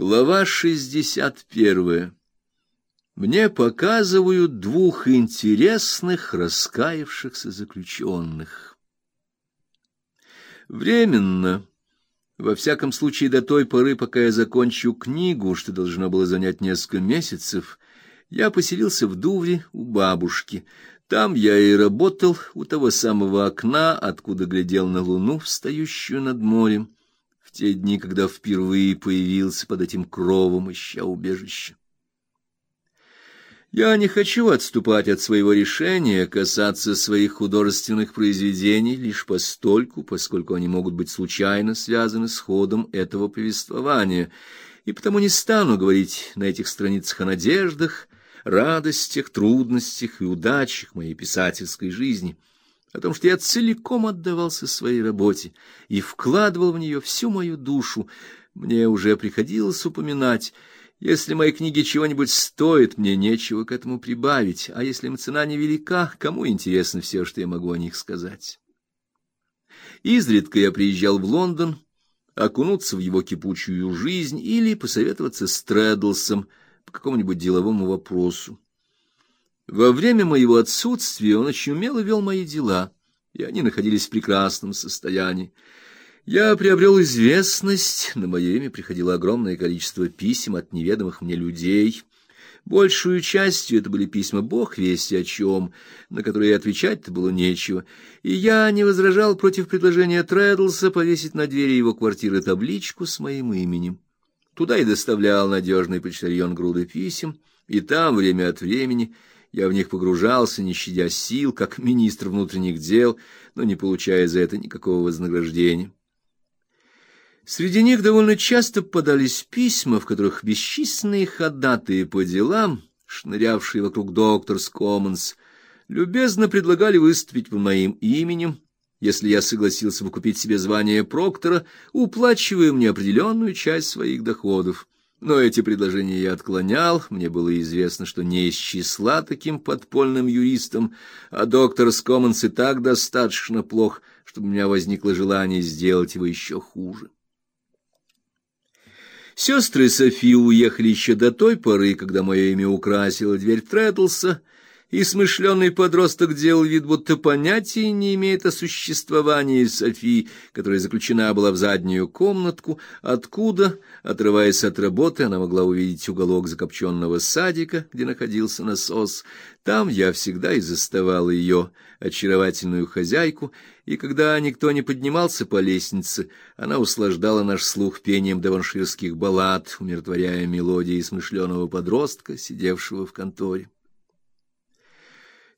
Глава шестьдесят первая. Мне показывают двух интересных раскаявшихся заключенных. Временно, во всяком случае до той поры, пока я закончу книгу, что должно было занять несколько месяцев, я поселился в Дувре у бабушки. Там я и работал у того самого окна, откуда глядел на луну, встающую над морем те дни, когда впервые появился под этим кровом, ища убежище. Я не хочу отступать от своего решения касаться своих художественных произведений лишь постольку, поскольку они могут быть случайно связаны с ходом этого повествования, и потому не стану говорить на этих страницах о надеждах, радостях, трудностях и удачах моей писательской жизни — о том, что я целиком отдавался своей работе и вкладывал в нее всю мою душу, мне уже приходилось упоминать, если мои книги чего-нибудь стоят, мне нечего к этому прибавить, а если им цена невелика, кому интересно все, что я могу о них сказать. Изредка я приезжал в Лондон, окунуться в его кипучую жизнь или посоветоваться с Трэддлсом по какому-нибудь деловому вопросу. Во время моего отсутствия он очень умело вел мои дела, и они находились в прекрасном состоянии. Я приобрел известность, на мое имя приходило огромное количество писем от неведомых мне людей. Большую частью это были письма бог вести о чем, на которые отвечать-то было нечего, и я не возражал против предложения Трэддлса повесить на двери его квартиры табличку с моим именем. Туда и доставлял надежный почтальон груды писем, и там время от времени я в них погружался, не щадя сил, как министр внутренних дел, но не получая за это никакого вознаграждения. Среди них довольно часто попадались письма, в которых бесчисленные ходатые по делам, шнырявшие вокруг докторс Коммонс, любезно предлагали выступить под моим именем, если я согласился бы купить себе звание проктора, уплачивая мне определенную часть своих доходов. Но эти предложения я отклонял, мне было известно, что не из числа таким подпольным юристом, а доктор Скоманс и так достаточно плох, чтобы у меня возникло желание сделать его еще хуже. Сестры Софи уехали еще до той поры, когда мое имя украсило дверь Трэддлса, и смышленый подросток делал вид, будто понятия не имеет о существовании Софии, которая заключена была в заднюю комнатку, откуда, отрываясь от работы, она могла увидеть уголок закопченного садика, где находился насос. Там я всегда и заставал ее, очаровательную хозяйку, и когда никто не поднимался по лестнице, она услаждала наш слух пением даванширских баллад, умиротворяя мелодии смышленого подростка, сидевшего в конторе.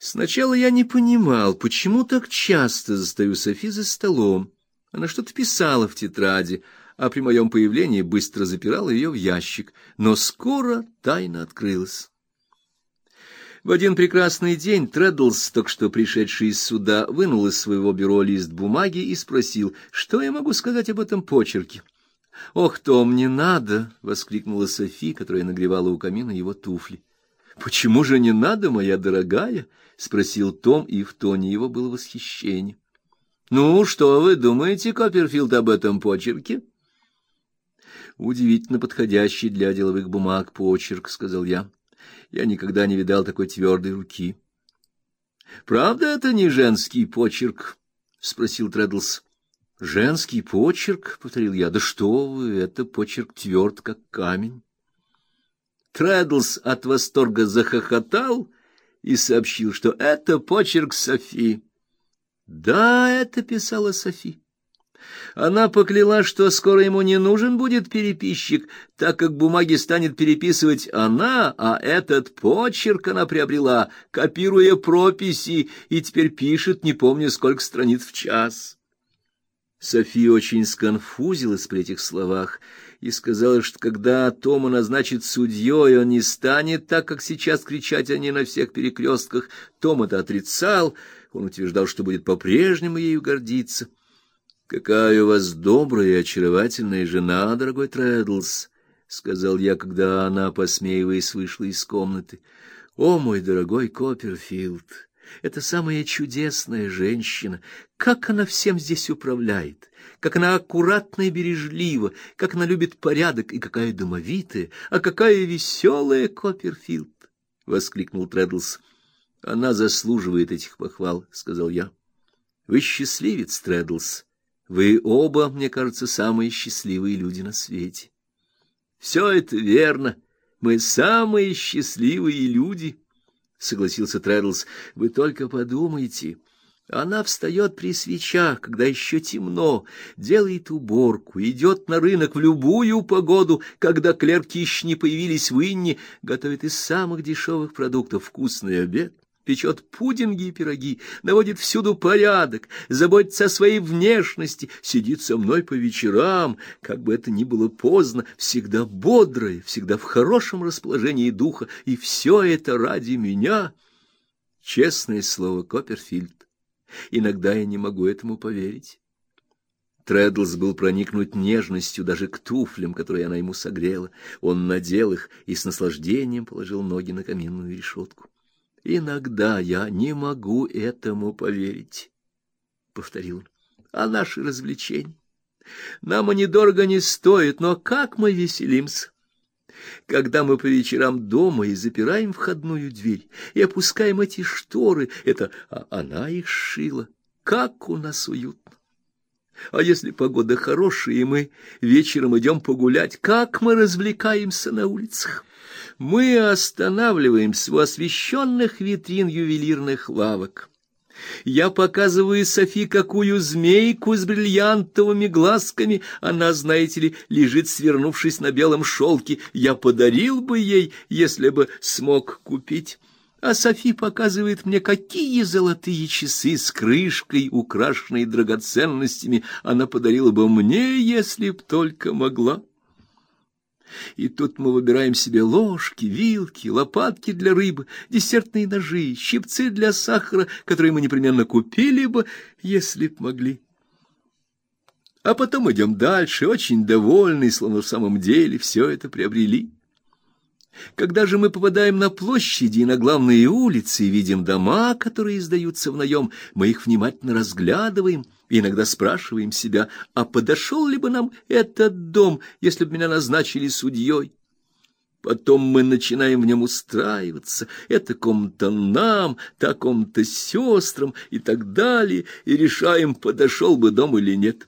Сначала я не понимал, почему так часто застаю Софи за столом. Она что-то писала в тетради, а при моем появлении быстро запирала ее в ящик, но скоро тайна открылась. В один прекрасный день Треддлс, только что пришедший из суда, вынул из своего бюро лист бумаги и спросил, что я могу сказать об этом почерке. «Ох, Том, не надо!» — воскликнула Софи, которая нагревала у камина его туфли. «Почему же не надо, моя дорогая?» — спросил Том, и в тоне его было восхищение. «Ну, что вы думаете, Копперфилд, об этом почерке?» «Удивительно подходящий для деловых бумаг почерк», — сказал я. «Я никогда не видал такой твердой руки». «Правда это не женский почерк?» — спросил Треддлс. «Женский почерк?» — повторил я. «Да что вы, это почерк тверд, как камень». Трэддлс от восторга захохотал и сообщил, что это почерк Софи. Да, это писала Софи. Она поклялась, что скоро ему не нужен будет переписчик, так как бумаги станет переписывать она, а этот почерк она приобрела, копируя прописи, и теперь пишет, не помню, сколько страниц в час. София очень сконфузилась при этих словах и сказала, что когда Тома назначит судьей, он не станет так, как сейчас кричать они на всех перекрестках. Том это отрицал, он утверждал, что будет по-прежнему ею гордиться. «Какая у вас добрая и очаровательная жена, дорогой Трэддлс!» — сказал я, когда она, посмеиваясь, вышла из комнаты. «О, мой дорогой Копперфилд!» Это самая чудесная женщина. Как она всем здесь управляет, как она аккуратна и бережлива, как она любит порядок и какая домовитая, а какая веселая Копперфилд, — воскликнул Треддлс. — Она заслуживает этих похвал, — сказал я. — Вы счастливец, Треддлс. Вы оба, мне кажется, самые счастливые люди на свете. — Все это верно. Мы самые счастливые люди, — согласился Треддлс. — Вы только подумайте. Она встает при свечах, когда еще темно, делает уборку, идет на рынок в любую погоду, когда клерки еще не появились в Инне, готовит из самых дешевых продуктов вкусный обед, печет пудинги и пироги, наводит всюду порядок, заботится о своей внешности, сидит со мной по вечерам, как бы это ни было поздно, всегда бодрая, всегда в хорошем расположении духа, и все это ради меня. Честное слово, Копперфильд. Иногда я не могу этому поверить. Тредлс был проникнут нежностью даже к туфлям, которые она ему согрела. Он надел их и с наслаждением положил ноги на каминную решетку. Иногда я не могу этому поверить, повторил он. А наши развлечения нам они дорого не стоят, но как мы веселимся. Когда мы по вечерам дома и запираем входную дверь и опускаем эти шторы, это а она их шила. Как у нас уютно! А если погода хорошая, и мы вечером идем погулять, как мы развлекаемся на улицах! Мы останавливаемся у освещенных витрин ювелирных лавок. Я показываю Софи какую змейку с бриллиантовыми глазками. Она, знаете ли, лежит, свернувшись на белом шелке. Я подарил бы ей, если бы смог купить. А Софи показывает мне, какие золотые часы с крышкой, украшенные драгоценностями, она подарила бы мне, если б только могла. И тут мы выбираем себе ложки, вилки, лопатки для рыбы, десертные ножи, щипцы для сахара, которые мы непременно купили бы, если б могли. А потом идем дальше, очень довольны, словно в самом деле все это приобрели. Когда же мы попадаем на площади и на главные улицы и видим дома, которые сдаются в наем, мы их внимательно разглядываем и иногда спрашиваем себя, а подошел ли бы нам этот дом, если бы меня назначили судьей? Потом мы начинаем в нем устраиваться, это комната нам, та комната сестрам и так далее, и решаем, подошел бы дом или нет.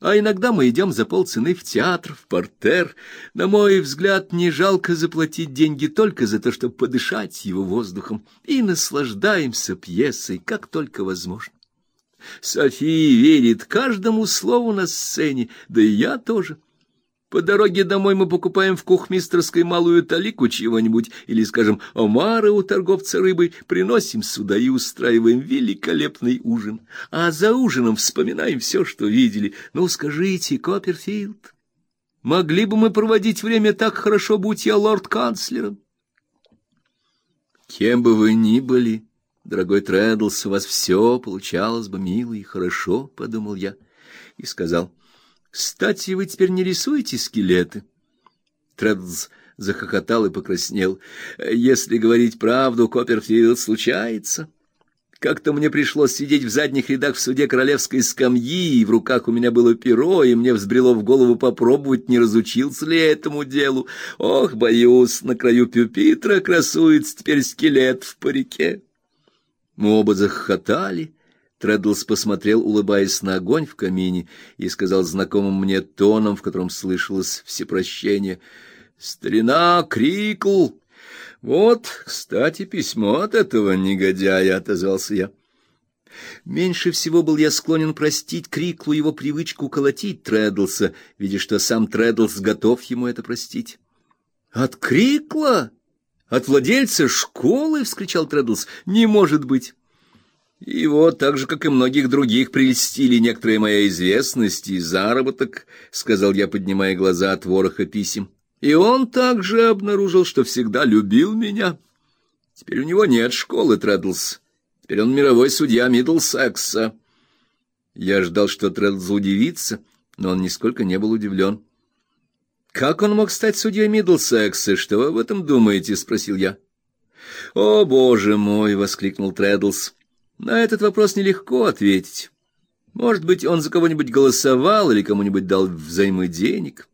А иногда мы идем за полцены в театр, в портер. На мой взгляд, не жалко заплатить деньги только за то, чтобы подышать его воздухом, и наслаждаемся пьесой, как только возможно. София верит каждому слову на сцене, да и я тоже. По дороге домой мы покупаем в кухмистерской малую талику чего-нибудь, или, скажем, омара у торговца рыбой, приносим сюда и устраиваем великолепный ужин. А за ужином вспоминаем все, что видели. Ну, скажите, Копперфилд, могли бы мы проводить время так хорошо, будь я лорд-канцлером? Кем бы вы ни были, дорогой Трэддлс, у вас все получалось бы мило и хорошо, — подумал я и сказал — кстати, вы теперь не рисуете скелеты? Треддлс захохотал и покраснел. Если говорить правду, Копперфилд случается. Как-то мне пришлось сидеть в задних рядах в суде королевской скамьи, и в руках у меня было перо, и мне взбрело в голову попробовать, не разучился ли я этому делу. Ох, боюсь, на краю пюпитра красуется теперь скелет в парике. Мы оба захохотали. Треддлс посмотрел, улыбаясь на огонь в камине, и сказал знакомым мне тоном, в котором слышалось всепрощение: "Старина Крикл. Вот, кстати, письмо от этого негодяя", отозвался я. Меньше всего был я склонен простить Криклу его привычку колотить Треддлса, видя, что сам Треддлс готов ему это простить. "От Крикла? От владельца школы?" вскричал Треддлс. "Не может быть!" Его, так же, как и многих других, прельстили некоторая моя известность и заработок, — сказал я, поднимая глаза от вороха писем. И он также обнаружил, что всегда любил меня. Теперь у него нет школы, Треддлс. Теперь он мировой судья Миддлсекса. Я ждал, что Треддлс удивится, но он нисколько не был удивлен. «Как он мог стать судьей Миддлсекса? Что вы об этом думаете?» — спросил я. «О, боже мой!» — воскликнул Трэддлс. «На этот вопрос нелегко ответить. Может быть, он за кого-нибудь голосовал или кому-нибудь дал взаймы денег».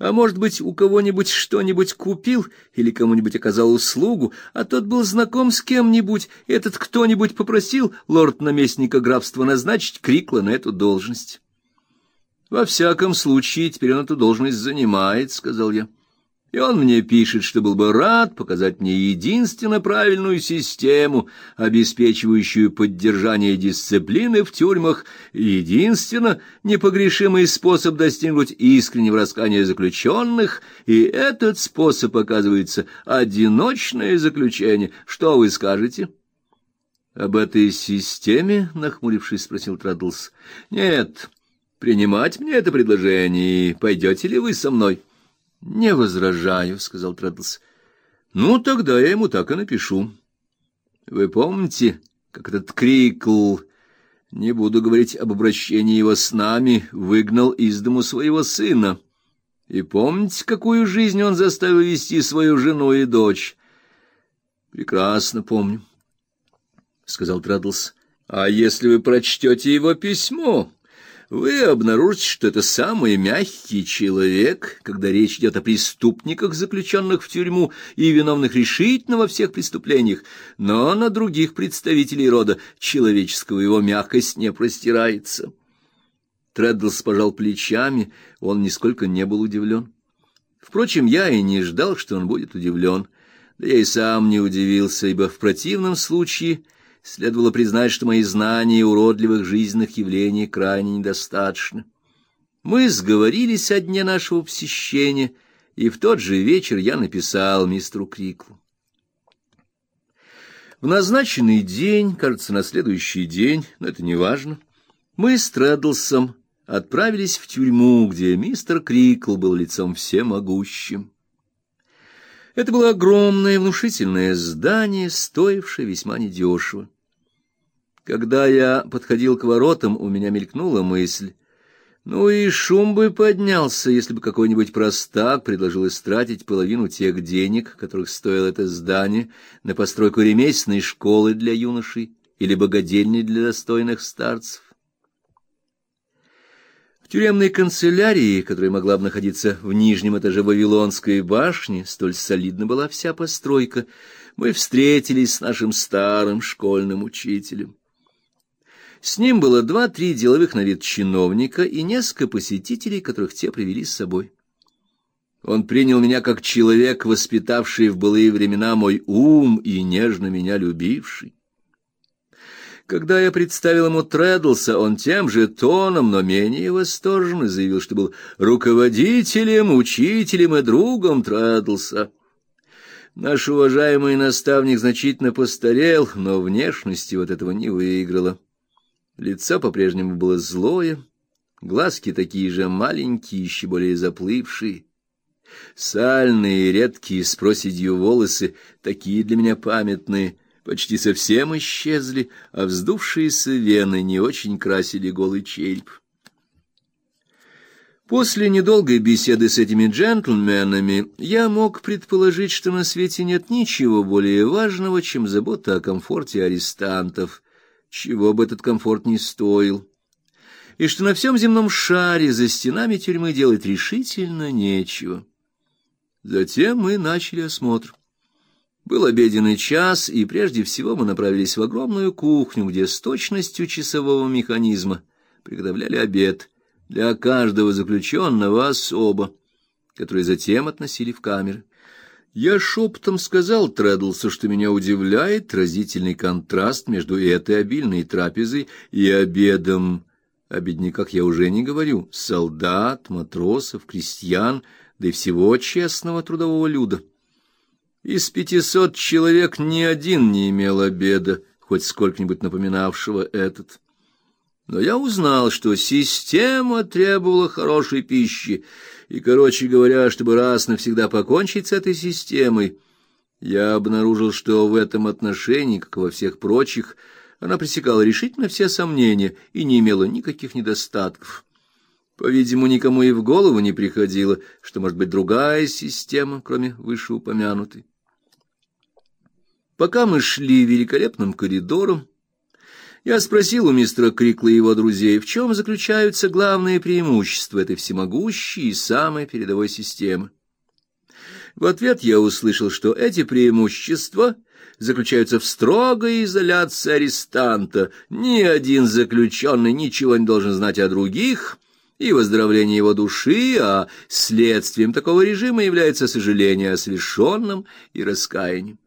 А может быть, у кого-нибудь что-нибудь купил или кому-нибудь оказал услугу, а тот был знаком с кем-нибудь, этот кто-нибудь попросил лорд-наместника графства назначить Крикла на эту должность. Во всяком случае, теперь он эту должность занимает, сказал я. И он мне пишет, что был бы рад показать мне единственно правильную систему, обеспечивающую поддержание дисциплины в тюрьмах, единственно непогрешимый способ достигнуть искреннего раскаяния заключенных, и этот способ, оказывается, одиночное заключение. Что вы скажете? — Об этой системе, — нахмурившись, спросил Траддлс. — Нет, принимать мне это предложение, пойдете ли вы со мной? — не возражаю, сказал Треддлс. Ну, тогда я ему так и напишу. Вы помните, как этот Крикл, не буду говорить об обращении его с нами, выгнал из дому своего сына? И помните, какую жизнь он заставил вести свою жену и дочь? Прекрасно помню, сказал Треддлс. А если вы прочтете его письмо, вы обнаружите, что это самый мягкий человек, когда речь идет о преступниках, заключенных в тюрьму и виновных решительно во всех преступлениях, но на других представителей рода человеческого его мягкость не простирается. Треддлс пожал плечами, он нисколько не был удивлен. Впрочем, я и не ждал, что он будет удивлен. Да я и сам не удивился, ибо в противном случае следовало признать, что мои знания уродливых жизненных явлений крайне недостаточны. Мы сговорились о дне нашего посещения, и в тот же вечер я написал мистеру Криклу. В назначенный день, кажется, на следующий день, но это не важно, мы с Трэддлсом отправились в тюрьму, где мистер Крикл был лицом всемогущим. Это было огромное внушительное здание, стоившее весьма недешево. Когда я подходил к воротам, у меня мелькнула мысль. Ну и шум бы поднялся, если бы какой-нибудь простак предложил истратить половину тех денег, которых стоило это здание, на постройку ремесленной школы для юношей или богадельни для достойных старцев тюремной канцелярии, которая могла бы находиться в нижнем этаже Вавилонской башни, столь солидна была вся постройка, мы встретились с нашим старым школьным учителем. С ним было два-три деловых на вид чиновника и несколько посетителей, которых те привели с собой. Он принял меня как человек, воспитавший в былые времена мой ум и нежно меня любивший. Когда я представил ему Трэддлса, он тем же тоном, но менее восторженно заявил, что был руководителем, учителем и другом Трэддлса. Наш уважаемый наставник значительно постарел, но внешности вот этого не выиграло. Лицо по-прежнему было злое, глазки такие же маленькие, еще более заплывшие. Сальные, редкие, с проседью волосы, такие для меня памятные — почти совсем исчезли, а вздувшиеся вены не очень красили голый череп. После недолгой беседы с этими джентльменами я мог предположить, что на свете нет ничего более важного, чем забота о комфорте арестантов, чего бы этот комфорт ни стоил, и что на всем земном шаре за стенами тюрьмы делать решительно нечего. Затем мы начали осмотр. Был обеденный час, и прежде всего мы направились в огромную кухню, где с точностью часового механизма приготовляли обед для каждого заключенного особо, который затем относили в камеры. Я шепотом сказал Трэддлсу, что меня удивляет разительный контраст между этой обильной трапезой и обедом. О я уже не говорю, солдат, матросов, крестьян, да и всего честного трудового люда. Из пятисот человек ни один не имел обеда, хоть сколько-нибудь напоминавшего этот. Но я узнал, что система требовала хорошей пищи, и, короче говоря, чтобы раз навсегда покончить с этой системой, я обнаружил, что в этом отношении, как и во всех прочих, она пресекала решительно все сомнения и не имела никаких недостатков. По-видимому, никому и в голову не приходило, что может быть другая система, кроме вышеупомянутой. Пока мы шли великолепным коридором, я спросил у мистера Крикла и его друзей, в чем заключаются главные преимущества этой всемогущей и самой передовой системы. В ответ я услышал, что эти преимущества заключаются в строгой изоляции арестанта. Ни один заключенный ничего не должен знать о других, и выздоровление его души, а следствием такого режима является сожаление о совершенном и раскаяние.